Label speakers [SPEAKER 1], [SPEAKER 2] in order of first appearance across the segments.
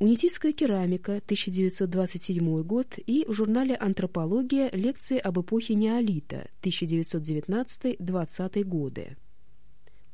[SPEAKER 1] Унитистская керамика, 1927 год, и в журнале «Антропология» лекции об эпохе неолита, 1919-20 годы.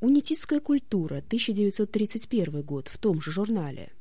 [SPEAKER 1] Унитистская культура, 1931 год, в том же журнале.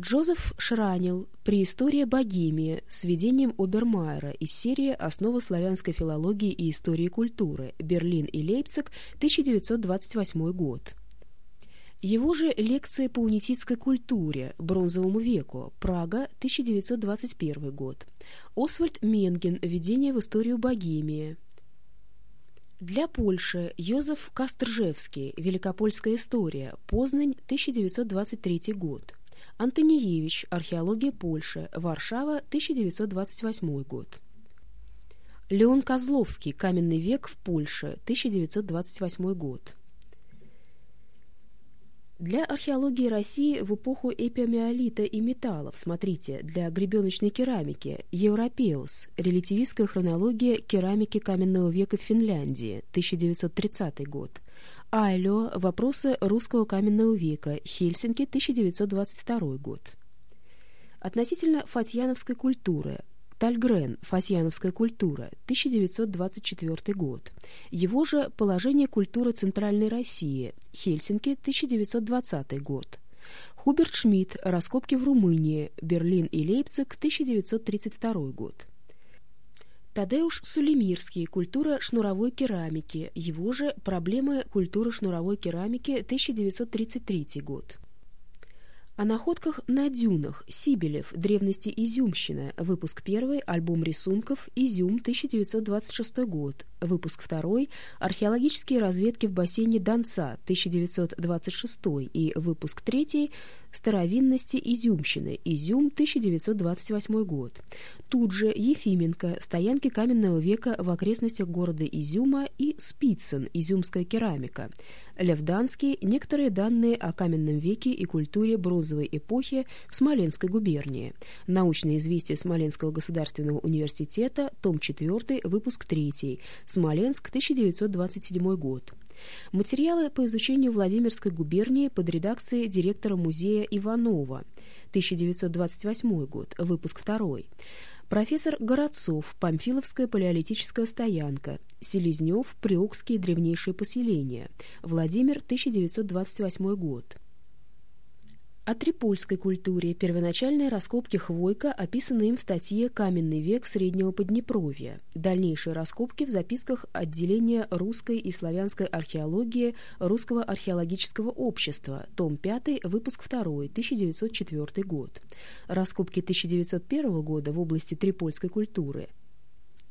[SPEAKER 1] Джозеф Шранил «Преистория Богемии» с введением Обермайера из серии «Основы славянской филологии и истории культуры. Берлин и Лейпциг, 1928 год». Его же лекции по унитистской культуре, бронзовому веку, Прага, 1921 год. Освальд Менген «Введение в историю Богемии». Для Польши Йозеф Кастржевский «Великопольская история. Познань, 1923 год». Антониевич «Археология Польши. Варшава, 1928 год». Леон Козловский «Каменный век в Польше. 1928 год». Для археологии России в эпоху эпиомиолита и металлов, смотрите, для гребеночной керамики «Европеус. Релятивистская хронология керамики каменного века в Финляндии. 1930 год». Айло «Вопросы русского каменного века. Хельсинки. 1922 год». Относительно фатьяновской культуры Тальгрен «Фасьяновская культура», 1924 год. Его же «Положение культуры Центральной России», Хельсинки, 1920 год. Хуберт Шмидт «Раскопки в Румынии», Берлин и Лейпциг, 1932 год. Тадеуш Сулемирский «Культура шнуровой керамики», его же «Проблемы культуры шнуровой керамики», 1933 год. О находках на дюнах. Сибелев. Древности Изюмщина. Выпуск 1. Альбом рисунков. Изюм. 1926 год. Выпуск 2. Археологические разведки в бассейне Донца. 1926. И выпуск 3. Старовинности Изюмщины. Изюм. 1928 год. Тут же Ефименко. Стоянки каменного века в окрестностях города Изюма и Спицын. Изюмская керамика. Левданский. Некоторые данные о каменном веке и культуре бронзовой эпохи в Смоленской губернии. Научные известия Смоленского государственного университета. Том 4. Выпуск 3. Смоленск, 1927 год. Материалы по изучению Владимирской губернии под редакцией директора музея Иванова, 1928 год, выпуск 2. Профессор Городцов, Памфиловская палеолитическая стоянка, Селезнев, Приокские древнейшие поселения, Владимир, 1928 год. О трипольской культуре первоначальные раскопки Хвойка описаны им в статье «Каменный век Среднего Поднепровья». Дальнейшие раскопки в записках отделения русской и славянской археологии Русского археологического общества, том 5, выпуск 2, 1904 год. Раскопки 1901 года в области трипольской культуры –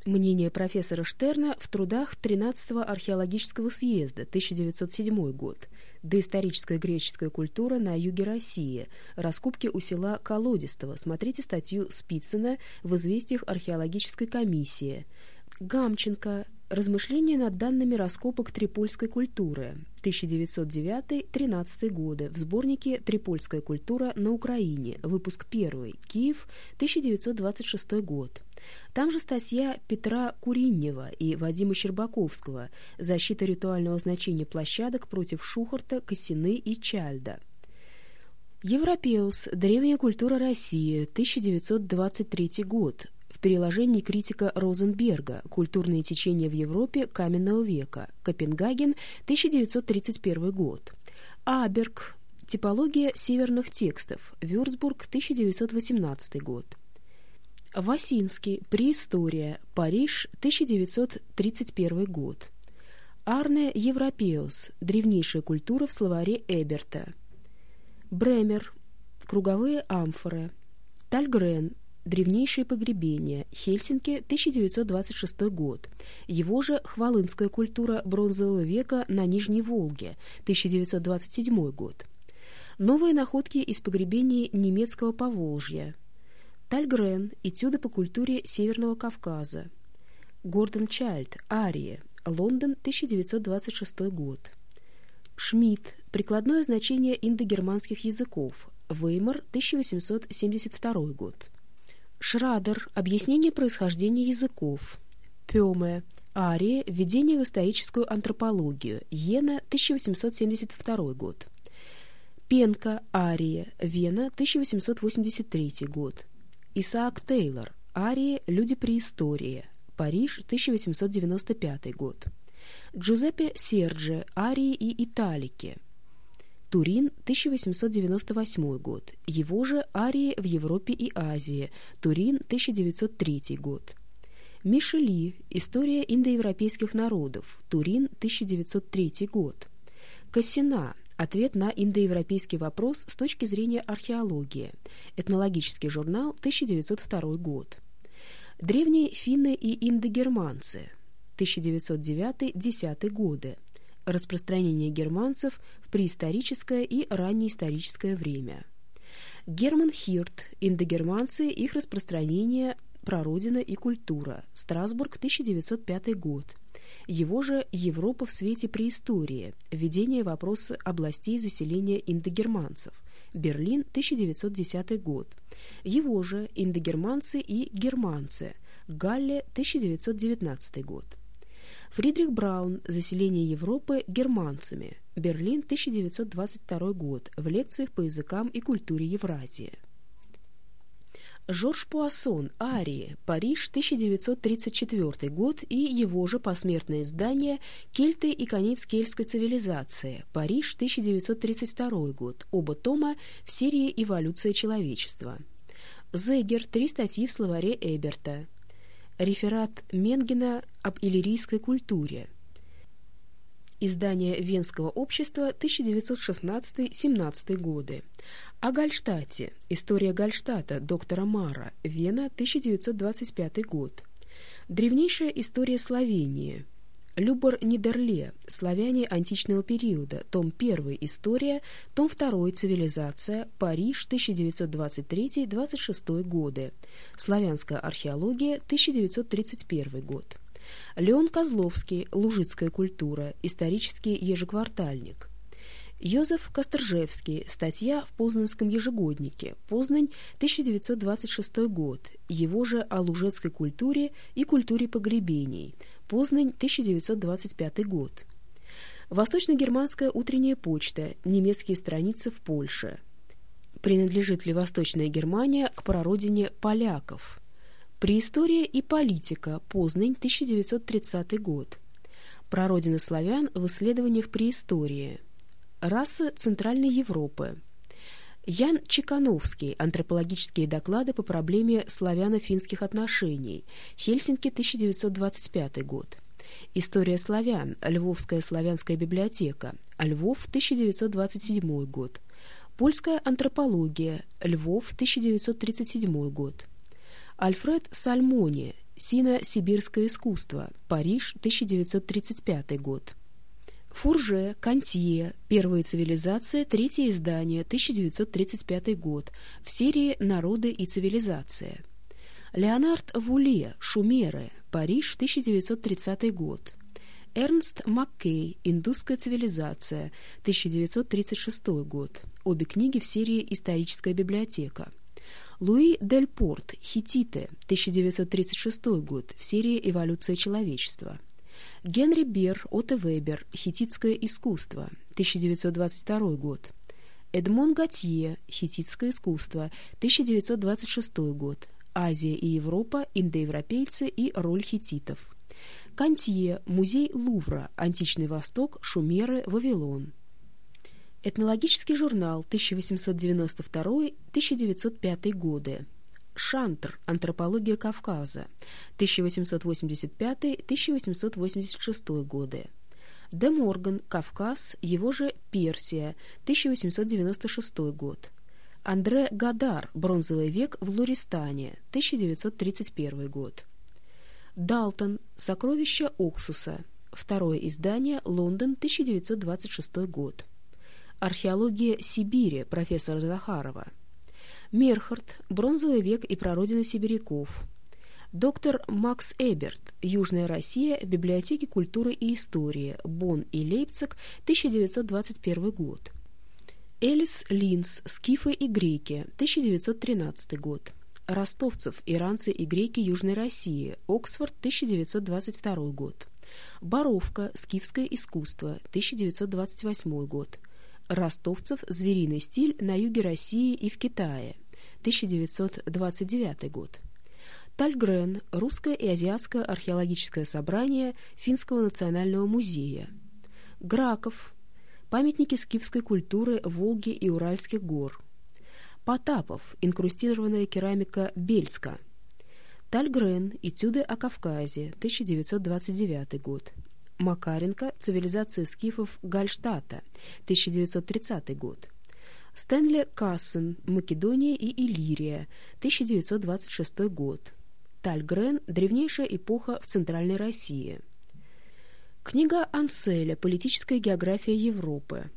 [SPEAKER 1] Мнение профессора Штерна в трудах 13-го археологического съезда, 1907 год. Доисторическая греческая культура на юге России. Раскопки у села Колодистого. Смотрите статью Спицына в «Известиях археологической комиссии». Гамченко. Размышления над данными раскопок трипольской культуры. 1909-13 годы. В сборнике «Трипольская культура на Украине». Выпуск 1. Киев. 1926 год. Там же статья Петра Куринева и Вадима Щербаковского «Защита ритуального значения площадок против Шухарта, Косины и Чальда». Европеус. Древняя культура России. 1923 год. В переложении критика Розенберга «Культурные течения в Европе каменного века». Копенгаген. 1931 год. Аберг. Типология северных текстов. Вюрцбург. 1918 год. Васинский. Преистория. Париж. 1931 год. Арне Европеус. Древнейшая культура в словаре Эберта. Бремер. Круговые амфоры. Тальгрен. Древнейшие погребения. Хельсинки. 1926 год. Его же Хвалынская культура бронзового века на Нижней Волге. 1927 год. Новые находки из погребений немецкого Поволжья. Тальгрен. Этюды по культуре Северного Кавказа. Гордон Чайльд. Ария. Лондон, 1926 год. Шмидт. Прикладное значение индогерманских языков. Веймар, 1872 год. Шрадер. Объяснение происхождения языков. Пёме. Ария. Введение в историческую антропологию. Йена, 1872 год. Пенка, Ария, Вена, 1883 год. Исаак Тейлор, Арии «Люди преистории», Париж, 1895 год. Джузеппе Серджи, Арии и Италики, Турин, 1898 год. Его же «Арии в Европе и Азии», Турин, 1903 год. Мишели, История индоевропейских народов, Турин, 1903 год. Кассина, Ответ на индоевропейский вопрос с точки зрения археологии. Этнологический журнал, 1902 год. Древние финны и индогерманцы. 1909-10 годы. Распространение германцев в преисторическое и раннеисторическое время. Герман Хирт. Индогерманцы. Их распространение. Прародина и культура. Страсбург, 1905 год. Его же «Европа в свете преистории. Введение вопроса областей заселения индогерманцев». Берлин, 1910 год. Его же «Индогерманцы и германцы». Галле, 1919 год. Фридрих Браун «Заселение Европы германцами». Берлин, 1922 год. В лекциях по языкам и культуре Евразии. Жорж Пуассон «Арии», Париж, 1934 год и его же посмертное издание «Кельты и конец кельтской цивилизации», Париж, 1932 год, оба тома в серии «Эволюция человечества». Зегер, три статьи в словаре Эберта. Реферат Менгена об иллирийской культуре. Издание Венского общества 1916-17 годы. О Гальштате. История Гальштата доктора Мара. Вена, 1925 год. Древнейшая история Словении. Любор Нидерле. Славяне античного периода. Том 1. История. Том 2. Цивилизация. Париж, 1923-26 годы. Славянская археология. 1931 год. Леон Козловский. Лужицкая культура. Исторический ежеквартальник. Йозеф Косторжевский. Статья в Познанском ежегоднике. Познань, 1926 год. Его же о лужецкой культуре и культуре погребений. Познань, 1925 год. Восточно-германская утренняя почта. Немецкие страницы в Польше. Принадлежит ли Восточная Германия к прародине поляков? Преистория и политика. Познань, 1930 год. Прародина славян в исследованиях преистории. Раса Центральной Европы. Ян Чекановский. Антропологические доклады по проблеме славяно-финских отношений. Хельсинки, 1925 год. История славян. Львовская славянская библиотека. Львов, 1927 год. Польская антропология. Львов, 1937 год. Альфред Сальмони. Сино-сибирское искусство. Париж, 1935 год. Фурже, Кантье, Первая цивилизация, третье издание, 1935 год, в серии «Народы и цивилизация». Леонард Вуле, Шумеры, Париж, 1930 год. Эрнст Маккей, «Индусская цивилизация», 1936 год. Обе книги в серии «Историческая библиотека». Луи Дель Порт, «Хититы», 1936 год, в серии «Эволюция человечества». Генри Бер, Отто Вебер, «Хититское искусство», 1922 год. Эдмон Готье, «Хититское искусство», 1926 год. Азия и Европа, индоевропейцы и роль хититов. Кантье, Музей Лувра, Античный Восток, Шумеры, Вавилон. Этнологический журнал, 1892-1905 годы. Шантр. Антропология Кавказа. 1885-1886 годы. Де Морган. Кавказ. Его же Персия. 1896 год. Андре Гадар. Бронзовый век в Луристане. 1931 год. Далтон. Сокровища Оксуса. Второе издание. Лондон. 1926 год. Археология Сибири. Профессора Захарова. Мерхард, Бронзовый век и прародина сибиряков. Доктор Макс Эберт, Южная Россия, Библиотеки культуры и истории, Бонн и Лейпциг, 1921 год. Элис Линс, Скифы и греки, 1913 год. Ростовцев, иранцы и греки Южной России, Оксфорд, 1922 год. Боровка, Скифское искусство, 1928 год. Ростовцев «Звериный стиль на юге России и в Китае», 1929 год. Тальгрен «Русское и азиатское археологическое собрание Финского национального музея». Граков «Памятники скифской культуры Волги и Уральских гор». Потапов «Инкрустированная керамика Бельска». Тальгрен «Этюды о Кавказе», 1929 год. Макаренко «Цивилизация скифов Гальштата», 1930 год. Стэнли Кассен «Македония и Иллирия», 1926 год. Тальгрен «Древнейшая эпоха в Центральной России». Книга Анселя «Политическая география Европы».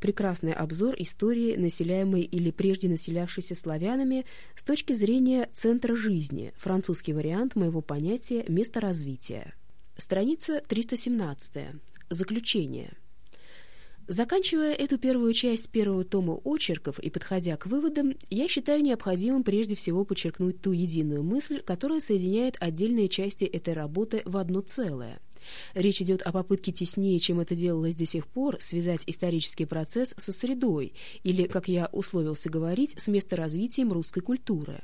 [SPEAKER 1] Прекрасный обзор истории, населяемой или прежде населявшейся славянами, с точки зрения центра жизни, французский вариант моего понятия «место развития». Страница 317. Заключение. Заканчивая эту первую часть первого тома очерков и подходя к выводам, я считаю необходимым прежде всего подчеркнуть ту единую мысль, которая соединяет отдельные части этой работы в одно целое. Речь идет о попытке теснее, чем это делалось до сих пор, связать исторический процесс со средой, или, как я условился говорить, с месторазвитием русской культуры.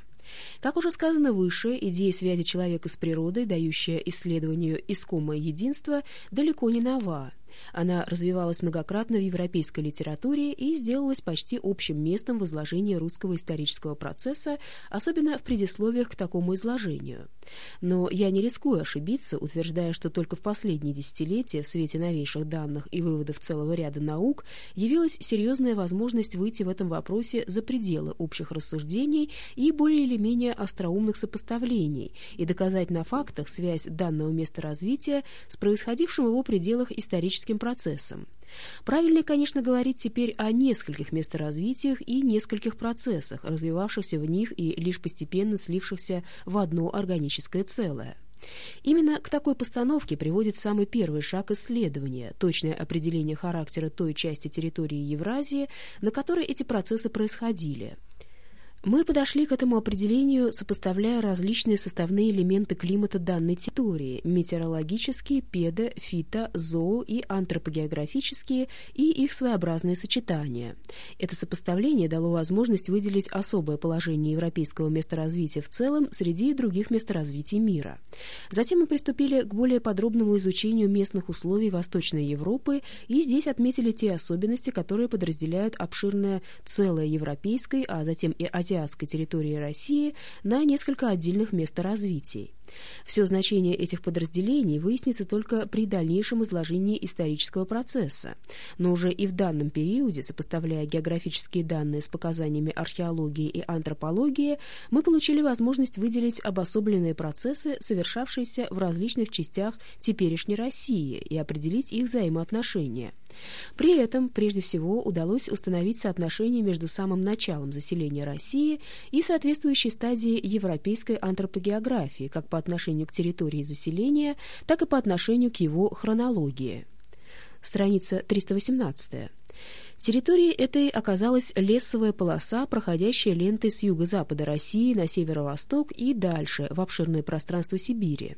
[SPEAKER 1] Как уже сказано выше, идея связи человека с природой, дающая исследованию искомое единство, далеко не нова – она развивалась многократно в европейской литературе и сделалась почти общим местом в изложении русского исторического процесса, особенно в предисловиях к такому изложению. Но я не рискую ошибиться, утверждая, что только в последние десятилетия в свете новейших данных и выводов целого ряда наук явилась серьезная возможность выйти в этом вопросе за пределы общих рассуждений и более или менее остроумных сопоставлений и доказать на фактах связь данного места развития с происходившим в его пределах историческим процессом. Правильнее, конечно, говорить теперь о нескольких месторазвитиях и нескольких процессах, развивавшихся в них и лишь постепенно слившихся в одно органическое целое. Именно к такой постановке приводит самый первый шаг исследования, точное определение характера той части территории Евразии, на которой эти процессы происходили – мы подошли к этому определению, сопоставляя различные составные элементы климата данной территории – метеорологические, педо, фито, зоо и антропогеографические и их своеобразные сочетания. Это сопоставление дало возможность выделить особое положение европейского месторазвития в целом среди других месторазвитий мира. Затем мы приступили к более подробному изучению местных условий Восточной Европы и здесь отметили те особенности, которые подразделяют обширное целое европейской, а затем и азиатской азиатской территории России на несколько отдельных месторазвитий. Все значение этих подразделений выяснится только при дальнейшем изложении исторического процесса, но уже и в данном периоде, сопоставляя географические данные с показаниями археологии и антропологии, мы получили возможность выделить обособленные процессы, совершавшиеся в различных частях теперешней России, и определить их взаимоотношения. При этом, прежде всего, удалось установить соотношение между самым началом заселения России и соответствующей стадией европейской антропогеографии, как по отношению к территории заселения, так и по отношению к его хронологии. Страница 318. Территорией этой оказалась лесовая полоса, проходящая лентой с юго-запада России на северо-восток и дальше, в обширное пространство Сибири.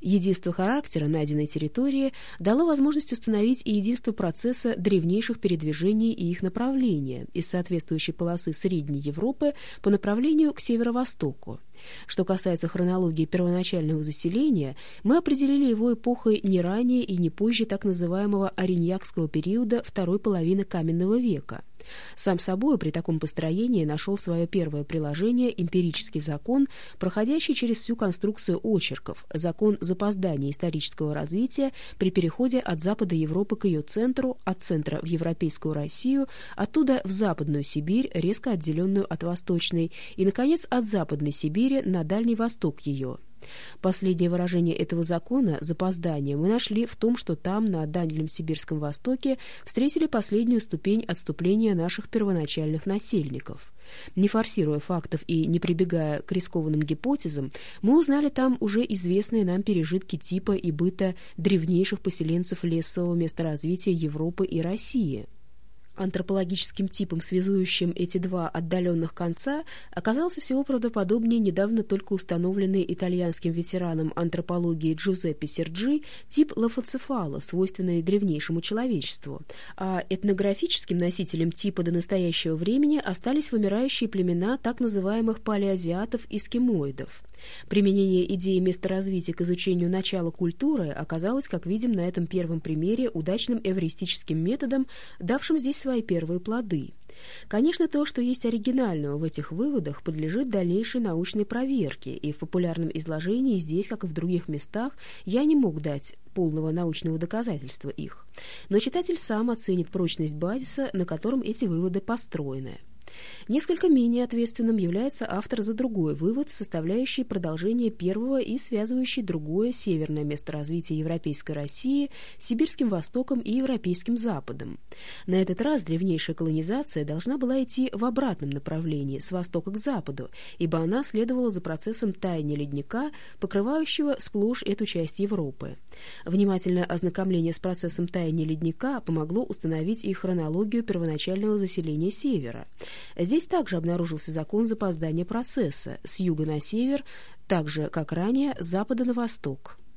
[SPEAKER 1] Единство характера найденной территории дало возможность установить и единство процесса древнейших передвижений и их направления из соответствующей полосы Средней Европы по направлению к северо-востоку. Что касается хронологии первоначального заселения, мы определили его эпохой не ранее и не позже так называемого Ориньякского периода второй половины каменного века – сам собой при таком построении нашел свое первое приложение эмпирический закон, проходящий через всю конструкцию очерков, закон запоздания исторического развития при переходе от Запада Европы к ее центру, от центра в Европейскую Россию, оттуда в Западную Сибирь, резко отделенную от Восточной, и, наконец, от Западной Сибири на Дальний Восток ее. Последнее выражение этого закона, запоздание, мы нашли в том, что там, на Дальнем Сибирском Востоке, встретили последнюю ступень отступления наших первоначальных насельников. Не форсируя фактов и не прибегая к рискованным гипотезам, мы узнали там уже известные нам пережитки типа и быта древнейших поселенцев лесового месторазвития Европы и России – Антропологическим типом, связующим эти два отдаленных конца, оказался всего правдоподобнее недавно только установленный итальянским ветераном антропологии Джузеппе Серджи тип лофоцефала, свойственный древнейшему человечеству, а этнографическим носителем типа до настоящего времени остались вымирающие племена так называемых палеазиатов-эскимоидов. Применение идеи месторазвития к изучению начала культуры оказалось, как видим на этом первом примере, удачным эвристическим методом, давшим здесь свои первые плоды. Конечно, то, что есть оригинального в этих выводах, подлежит дальнейшей научной проверке, и в популярном изложении здесь, как и в других местах, я не мог дать полного научного доказательства их. Но читатель сам оценит прочность базиса, на котором эти выводы построены. Несколько менее ответственным является автор за другой вывод, составляющий продолжение первого и связывающий другое северное место развития Европейской России с Сибирским Востоком и Европейским Западом. На этот раз древнейшая колонизация должна была идти в обратном направлении, с востока к западу, ибо она следовала за процессом таяния ледника, покрывающего сплошь эту часть Европы. Внимательное ознакомление с процессом таяния ледника помогло установить и хронологию первоначального заселения Севера. Здесь также обнаружился закон запоздания процесса с юга на север, так же, как ранее, с запада на восток.